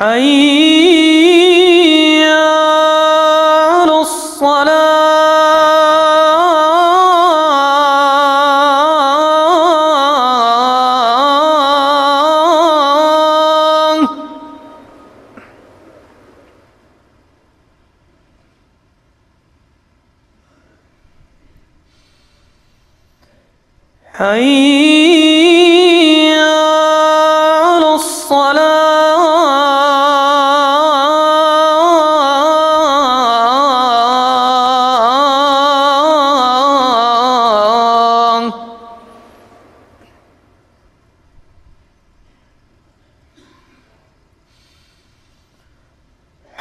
حي على الصلاة حي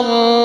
الله